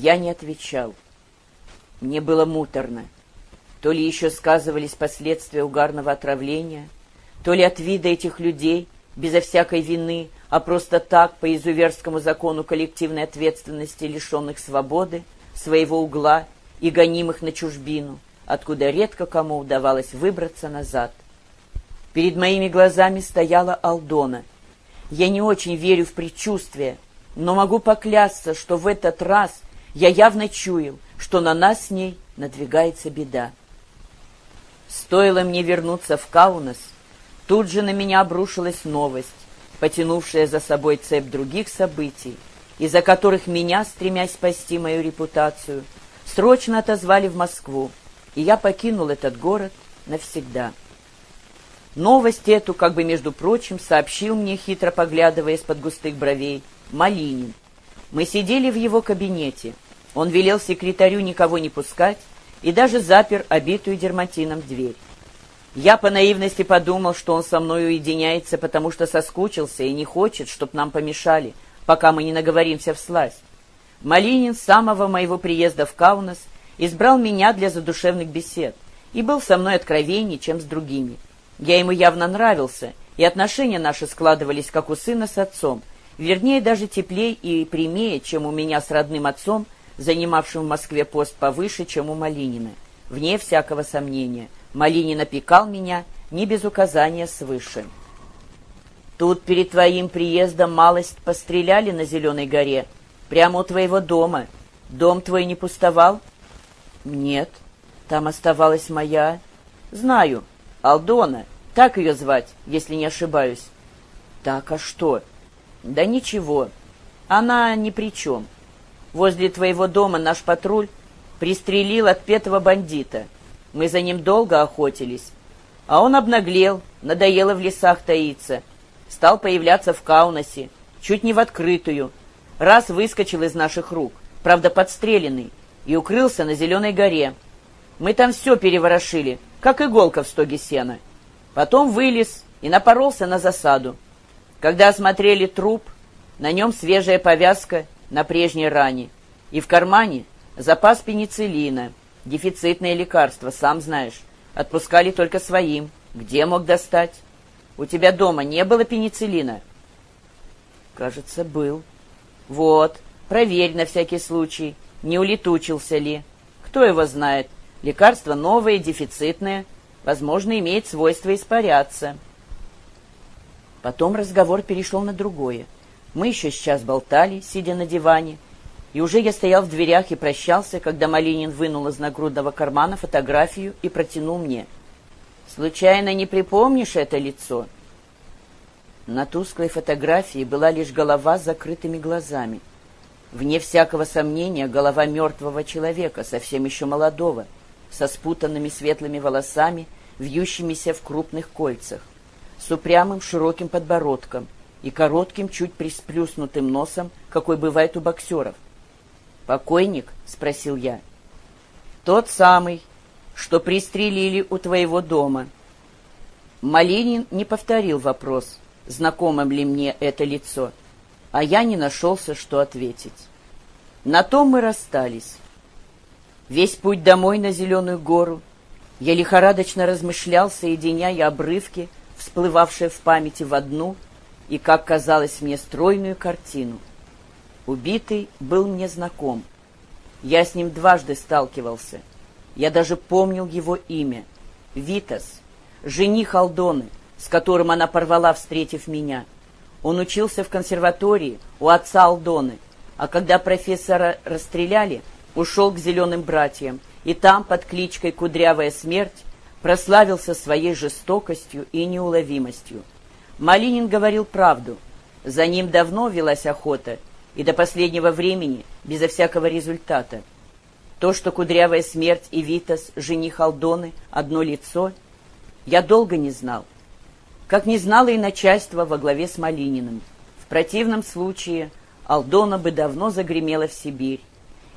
Я не отвечал. Мне было муторно. То ли еще сказывались последствия угарного отравления, то ли от вида этих людей, безо всякой вины, а просто так, по изуверскому закону коллективной ответственности, лишенных свободы, своего угла и гонимых на чужбину, откуда редко кому удавалось выбраться назад. Перед моими глазами стояла Алдона. Я не очень верю в предчувствие, но могу поклясться, что в этот раз я явно чуял, что на нас с ней надвигается беда. Стоило мне вернуться в Каунас, тут же на меня обрушилась новость, потянувшая за собой цепь других событий, из-за которых меня, стремясь спасти мою репутацию, срочно отозвали в Москву, и я покинул этот город навсегда. Новость эту, как бы между прочим, сообщил мне, хитро поглядывая из-под густых бровей, Малинин. Мы сидели в его кабинете. Он велел секретарю никого не пускать и даже запер обитую дерматином дверь. Я по наивности подумал, что он со мной уединяется, потому что соскучился и не хочет, чтоб нам помешали, пока мы не наговоримся в сласть. Малинин с самого моего приезда в Каунас избрал меня для задушевных бесед и был со мной откровенней, чем с другими. Я ему явно нравился, и отношения наши складывались, как у сына с отцом, вернее, даже теплее и прямее, чем у меня с родным отцом, занимавшим в Москве пост повыше, чем у Малинина. Вне всякого сомнения – Малинин опекал меня не без указания свыше. Тут перед твоим приездом малость постреляли на Зеленой горе, прямо у твоего дома. Дом твой не пустовал? Нет, там оставалась моя... Знаю, Алдона, так ее звать, если не ошибаюсь. Так, а что? Да ничего, она ни при чем. Возле твоего дома наш патруль пристрелил отпетого бандита — мы за ним долго охотились. А он обнаглел, надоело в лесах таиться. Стал появляться в Каунасе, чуть не в открытую. Раз выскочил из наших рук, правда подстреленный, и укрылся на Зеленой горе. Мы там все переворошили, как иголка в стоге сена. Потом вылез и напоролся на засаду. Когда осмотрели труп, на нем свежая повязка на прежней ране. И в кармане запас пенициллина — Дефицитные лекарства, сам знаешь. Отпускали только своим. Где мог достать? У тебя дома не было пенициллина? Кажется, был. Вот, проверь на всякий случай, не улетучился ли. Кто его знает? Лекарства новые, дефицитные. Возможно, имеет свойство испаряться. Потом разговор перешел на другое. Мы еще сейчас болтали, сидя на диване, и уже я стоял в дверях и прощался, когда Малинин вынул из нагрудного кармана фотографию и протянул мне. «Случайно не припомнишь это лицо?» На тусклой фотографии была лишь голова с закрытыми глазами. Вне всякого сомнения, голова мертвого человека, совсем еще молодого, со спутанными светлыми волосами, вьющимися в крупных кольцах, с упрямым широким подбородком и коротким, чуть присплюснутым носом, какой бывает у боксеров. «Покойник?» — спросил я. «Тот самый, что пристрелили у твоего дома». Малинин не повторил вопрос, знакомым ли мне это лицо, а я не нашелся, что ответить. На том мы расстались. Весь путь домой на Зеленую гору я лихорадочно размышлял, соединяя обрывки, всплывавшие в памяти в одну и, как казалось мне, стройную картину. Убитый был мне знаком. Я с ним дважды сталкивался. Я даже помнил его имя. Витас, жених Алдоны, с которым она порвала, встретив меня. Он учился в консерватории у отца Алдоны, а когда профессора расстреляли, ушел к зеленым братьям, и там, под кличкой «Кудрявая смерть», прославился своей жестокостью и неуловимостью. Малинин говорил правду. За ним давно велась охота, и до последнего времени безо всякого результата. То, что кудрявая смерть и Витас, жених Алдоны, одно лицо, я долго не знал. Как не знало и начальство во главе с Малининым. В противном случае Алдона бы давно загремела в Сибирь,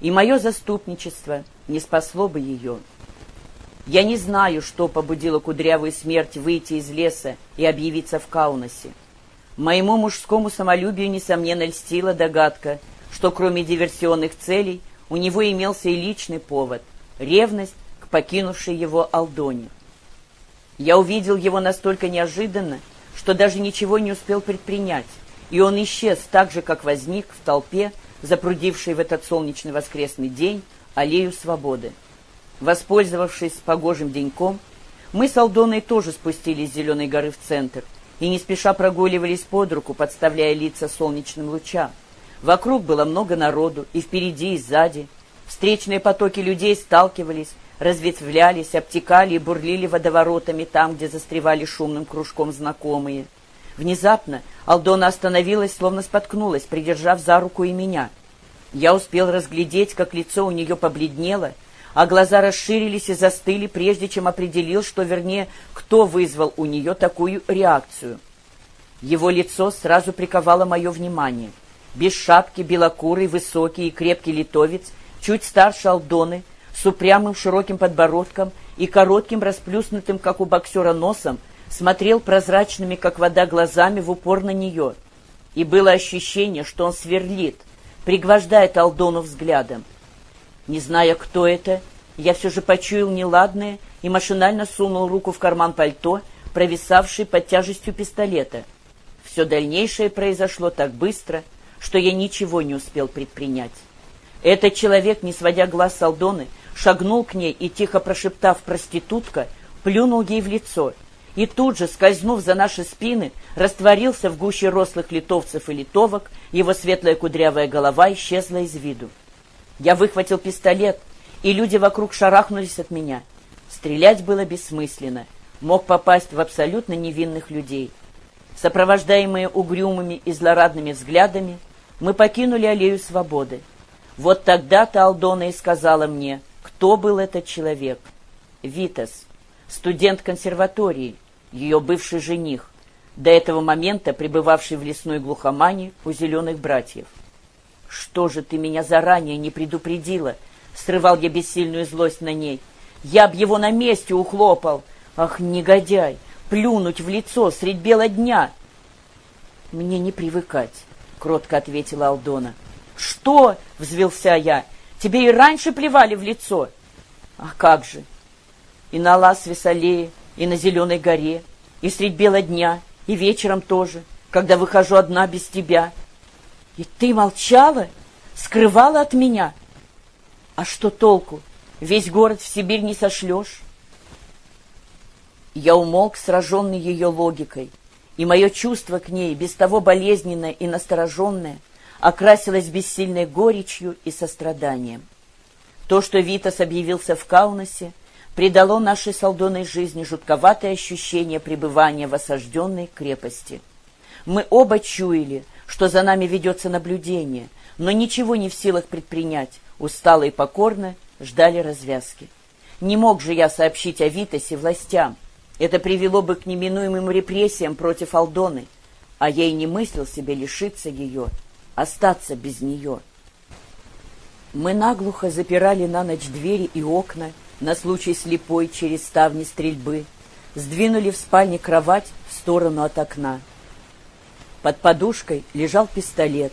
и мое заступничество не спасло бы ее. Я не знаю, что побудило кудрявую смерть выйти из леса и объявиться в Каунасе. Моему мужскому самолюбию, несомненно, льстила догадка, что кроме диверсионных целей у него имелся и личный повод — ревность к покинувшей его Алдоне. Я увидел его настолько неожиданно, что даже ничего не успел предпринять, и он исчез так же, как возник в толпе, запрудившей в этот солнечный воскресный день аллею свободы. Воспользовавшись погожим деньком, мы с Алдоной тоже спустились с Зеленой горы в центр и не спеша прогуливались под руку, подставляя лица солнечным лучам. Вокруг было много народу, и впереди, и сзади. Встречные потоки людей сталкивались, разветвлялись, обтекали и бурлили водоворотами там, где застревали шумным кружком знакомые. Внезапно Алдона остановилась, словно споткнулась, придержав за руку и меня. Я успел разглядеть, как лицо у нее побледнело, а глаза расширились и застыли, прежде чем определил, что, вернее, кто вызвал у нее такую реакцию. Его лицо сразу приковало мое внимание. Без шапки, белокурый, высокий и крепкий литовец, чуть старше Алдоны, с упрямым широким подбородком и коротким расплюснутым, как у боксера, носом, смотрел прозрачными, как вода, глазами в упор на нее. И было ощущение, что он сверлит, пригвождает Алдону взглядом. Не зная, кто это, я все же почуял неладное и машинально сунул руку в карман пальто, провисавший под тяжестью пистолета. Все дальнейшее произошло так быстро, что я ничего не успел предпринять. Этот человек, не сводя глаз с Алдоны, шагнул к ней и, тихо прошептав «проститутка», плюнул ей в лицо и тут же, скользнув за наши спины, растворился в гуще рослых литовцев и литовок, его светлая кудрявая голова исчезла из виду. Я выхватил пистолет, и люди вокруг шарахнулись от меня. Стрелять было бессмысленно, мог попасть в абсолютно невинных людей. Сопровождаемые угрюмыми и злорадными взглядами, мы покинули аллею свободы. Вот тогда-то Алдона и сказала мне, кто был этот человек. Витас, студент консерватории, ее бывший жених, до этого момента пребывавший в лесной глухомане у зеленых братьев. «Что же ты меня заранее не предупредила?» — срывал я бессильную злость на ней. «Я б его на месте ухлопал! Ах, негодяй! Плюнуть в лицо средь бела дня!» «Мне не привыкать», — кротко ответила Алдона. «Что?» — взвелся я. «Тебе и раньше плевали в лицо». «А как же? И на Лас-Весалее, и на Зеленой горе, и средь бела дня, и вечером тоже, когда выхожу одна без тебя. И ты молчала, скрывала от меня. А что толку? Весь город в Сибирь не сошлешь». Я умолк, сраженный ее логикой, и мое чувство к ней, без того болезненное и настороженное, окрасилось бессильной горечью и состраданием. То, что Витас объявился в Каунасе, придало нашей солдонной жизни жутковатое ощущение пребывания в осажденной крепости. Мы оба чуяли, что за нами ведется наблюдение, но ничего не в силах предпринять, устало и покорно ждали развязки. Не мог же я сообщить о Витасе властям. Это привело бы к неминуемым репрессиям против Алдоны, а я и не мыслил себе лишиться ее — остаться без нее. Мы наглухо запирали на ночь двери и окна на случай слепой через ставни стрельбы, сдвинули в спальне кровать в сторону от окна. Под подушкой лежал пистолет,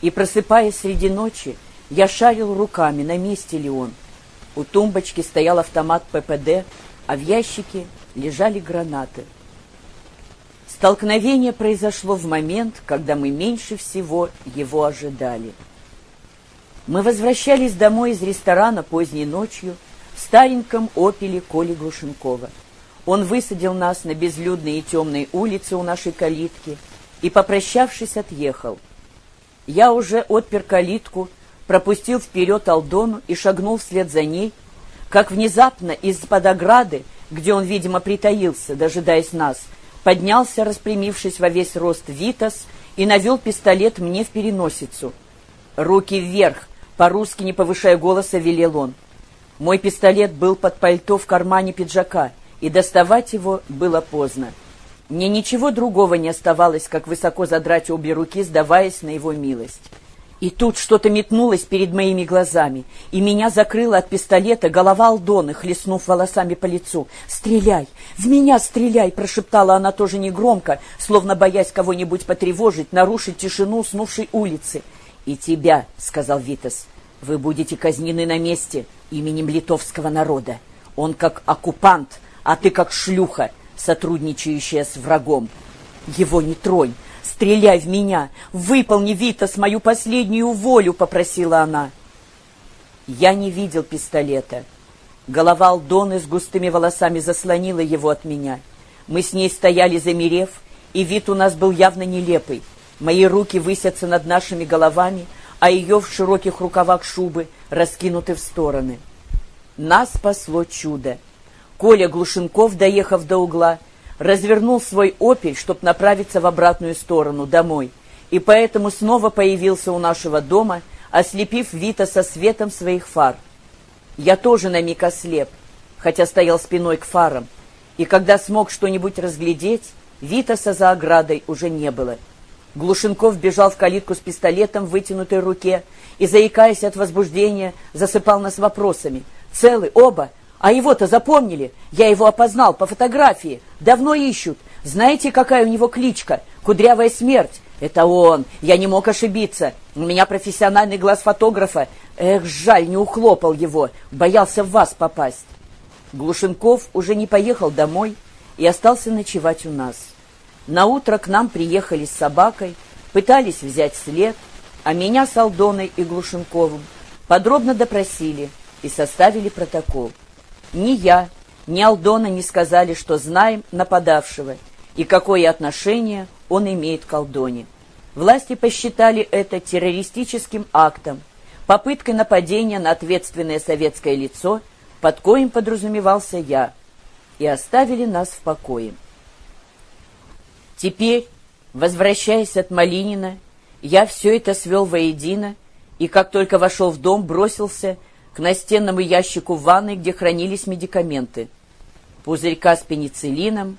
и, просыпаясь среди ночи, я шарил руками, на месте ли он. У тумбочки стоял автомат ППД, а в ящике лежали гранаты — Столкновение произошло в момент, когда мы меньше всего его ожидали. Мы возвращались домой из ресторана поздней ночью в стареньком «Опеле» Коли Глушенкова. Он высадил нас на безлюдной и темной улице у нашей калитки и, попрощавшись, отъехал. Я уже отпер калитку, пропустил вперед Алдону и шагнул вслед за ней, как внезапно из-под ограды, где он, видимо, притаился, дожидаясь нас, поднялся, распрямившись во весь рост Витас, и навел пистолет мне в переносицу. «Руки вверх!» — по-русски, не повышая голоса, велел он. Мой пистолет был под пальто в кармане пиджака, и доставать его было поздно. Мне ничего другого не оставалось, как высоко задрать обе руки, сдаваясь на его милость. И тут что-то метнулось перед моими глазами, и меня закрыла от пистолета голова Алдоны, хлестнув волосами по лицу. «Стреляй! В меня стреляй!» — прошептала она тоже негромко, словно боясь кого-нибудь потревожить, нарушить тишину уснувшей улицы. «И тебя!» — сказал Витас. Вы будете казнены на месте именем литовского народа. Он как оккупант, а ты как шлюха, сотрудничающая с врагом. Его не тронь, стреляй в меня, выполни, Витас, мою последнюю волю, попросила она. Я не видел пистолета. Голова Алдоны с густыми волосами заслонила его от меня. Мы с ней стояли, замерев, и вид у нас был явно нелепый. Мои руки высятся над нашими головами, а ее в широких рукавах шубы раскинуты в стороны. Нас спасло чудо. Коля Глушенков, доехав до угла, развернул свой «Опель», чтобы направиться в обратную сторону, домой, и поэтому снова появился у нашего дома, ослепив Вита со светом своих фар. Я тоже на миг ослеп, хотя стоял спиной к фарам, и когда смог что-нибудь разглядеть, Витаса за оградой уже не было. Глушенков бежал в калитку с пистолетом в вытянутой руке и, заикаясь от возбуждения, засыпал нас вопросами. «Целы, оба! А его-то запомнили? Я его опознал по фотографии. Давно ищут. Знаете, какая у него кличка? Кудрявая смерть. Это он. Я не мог ошибиться. У меня профессиональный глаз фотографа. Эх, жаль, не ухлопал его. Боялся в вас попасть. Глушенков уже не поехал домой и остался ночевать у нас. На утро к нам приехали с собакой, пытались взять след, а меня с Алдоной и Глушенковым подробно допросили и составили протокол. Ни я, ни Алдона не сказали, что знаем нападавшего и какое отношение он имеет к Алдоне. Власти посчитали это террористическим актом, попыткой нападения на ответственное советское лицо, под коим подразумевался я, и оставили нас в покое. Теперь, возвращаясь от Малинина, я все это свел воедино и, как только вошел в дом, бросился к настенному ящику в ванной, где хранились медикаменты. Пузырька с пенициллином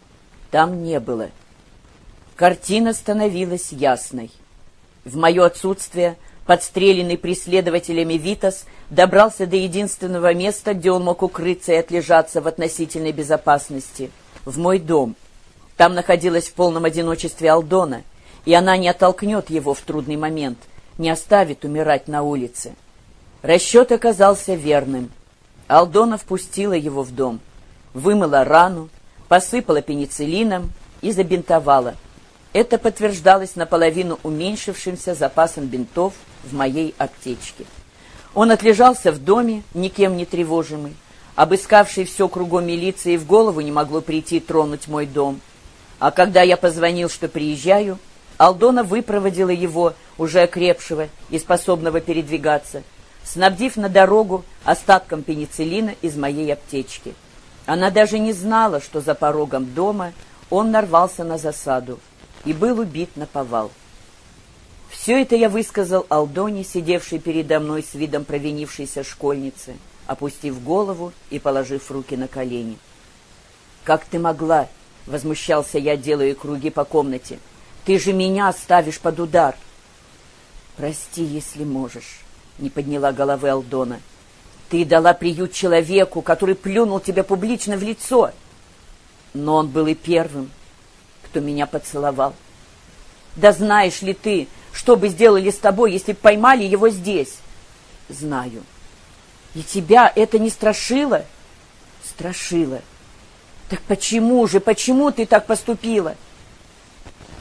там не было. Картина становилась ясной. В мое отсутствие подстреленный преследователями Витас добрался до единственного места, где он мог укрыться и отлежаться в относительной безопасности — в мой дом. Там находилась в полном одиночестве Алдона, и она не оттолкнет его в трудный момент, не оставит умирать на улице. Расчет оказался верным. Алдона впустила его в дом, вымыла рану, посыпала пенициллином и забинтовала. Это подтверждалось наполовину уменьшившимся запасом бинтов в моей аптечке. Он отлежался в доме, никем не тревожимый. Обыскавший все кругом милиции в голову не могло прийти тронуть мой дом. А когда я позвонил, что приезжаю, Алдона выпроводила его, уже окрепшего и способного передвигаться, снабдив на дорогу остатком пенициллина из моей аптечки. Она даже не знала, что за порогом дома он нарвался на засаду и был убит на повал. Все это я высказал Алдоне, сидевшей передо мной с видом провинившейся школьницы, опустив голову и положив руки на колени. «Как ты могла?» — возмущался я, делая круги по комнате. «Ты же меня ставишь под удар!» «Прости, если можешь», — не подняла головы Алдона. «Ты дала приют человеку, который плюнул тебе публично в лицо. Но он был и первым, кто меня поцеловал. Да знаешь ли ты, что бы сделали с тобой, если б поймали его здесь? Знаю. И тебя это не страшило? Страшило. Так почему же, почему ты так поступила?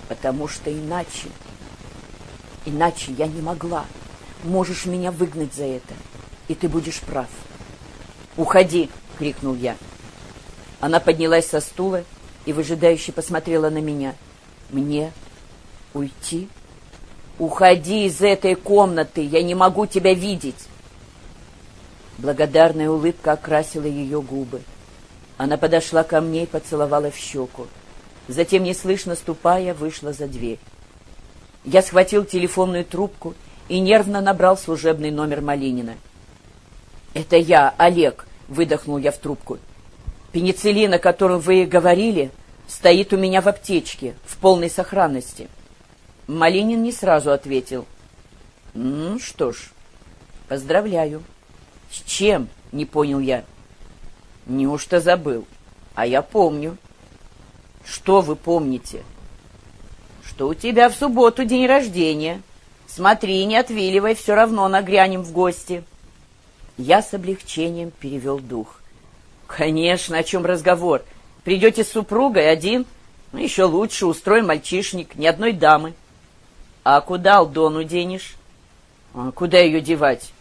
Потому что иначе, иначе я не могла можешь меня выгнать за это, и ты будешь прав. «Уходи!» — крикнул я. Она поднялась со стула и выжидающе посмотрела на меня. «Мне уйти?» «Уходи из этой комнаты! Я не могу тебя видеть!» Благодарная улыбка окрасила ее губы. Она подошла ко мне и поцеловала в щеку. Затем, неслышно ступая, вышла за дверь. Я схватил телефонную трубку и нервно набрал служебный номер Малинина. «Это я, Олег», — выдохнул я в трубку. «Пенициллин, о котором вы говорили, стоит у меня в аптечке, в полной сохранности». Малинин не сразу ответил. «Ну что ж, поздравляю». «С чем?» — не понял я. «Неужто забыл? А я помню». «Что вы помните?» «Что у тебя в субботу день рождения». Смотри, не отвиливай, все равно нагрянем в гости. Я с облегчением перевел дух. Конечно, о чем разговор? Придете с супругой один? Ну, еще лучше, устрой мальчишник, ни одной дамы. А куда Алдону денешь? А куда ее девать?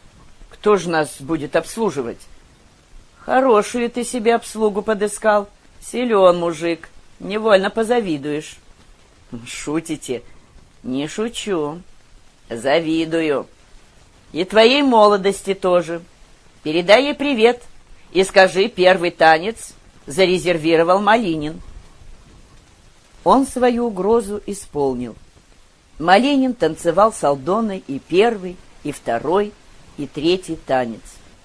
Кто же нас будет обслуживать? Хорошую ты себе обслугу подыскал. Силен мужик, невольно позавидуешь. Шутите? Не шучу. Завидую. И твоей молодости тоже. Передай ей привет и скажи, первый танец зарезервировал Малинин. Он свою угрозу исполнил. Малинин танцевал с Алдоной и первый, и второй, и третий танец.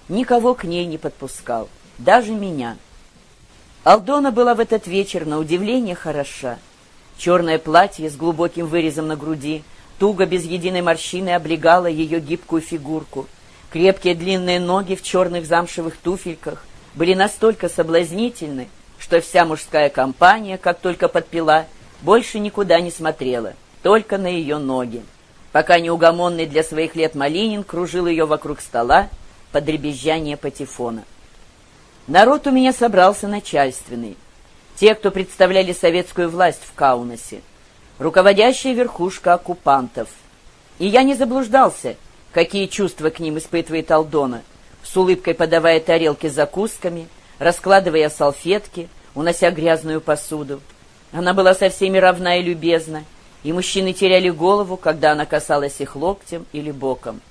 Никого к ней не подпускал, даже меня. Алдона была в этот вечер на удивление хороша. Черное платье с глубоким вырезом на груди, туго без единой морщины облегало ее гибкую фигурку. Крепкие длинные ноги в черных замшевых туфельках были настолько соблазнительны, что вся мужская компания, как только подпила, больше никуда не смотрела, только на ее ноги пока неугомонный для своих лет Малинин кружил ее вокруг стола под дребезжание патефона. Народ у меня собрался начальственный. Те, кто представляли советскую власть в Каунасе. Руководящая верхушка оккупантов. И я не заблуждался, какие чувства к ним испытывает Алдона, с улыбкой подавая тарелки с закусками, раскладывая салфетки, унося грязную посуду. Она была со всеми равна и любезна, и мужчины теряли голову, когда она касалась их локтем или боком.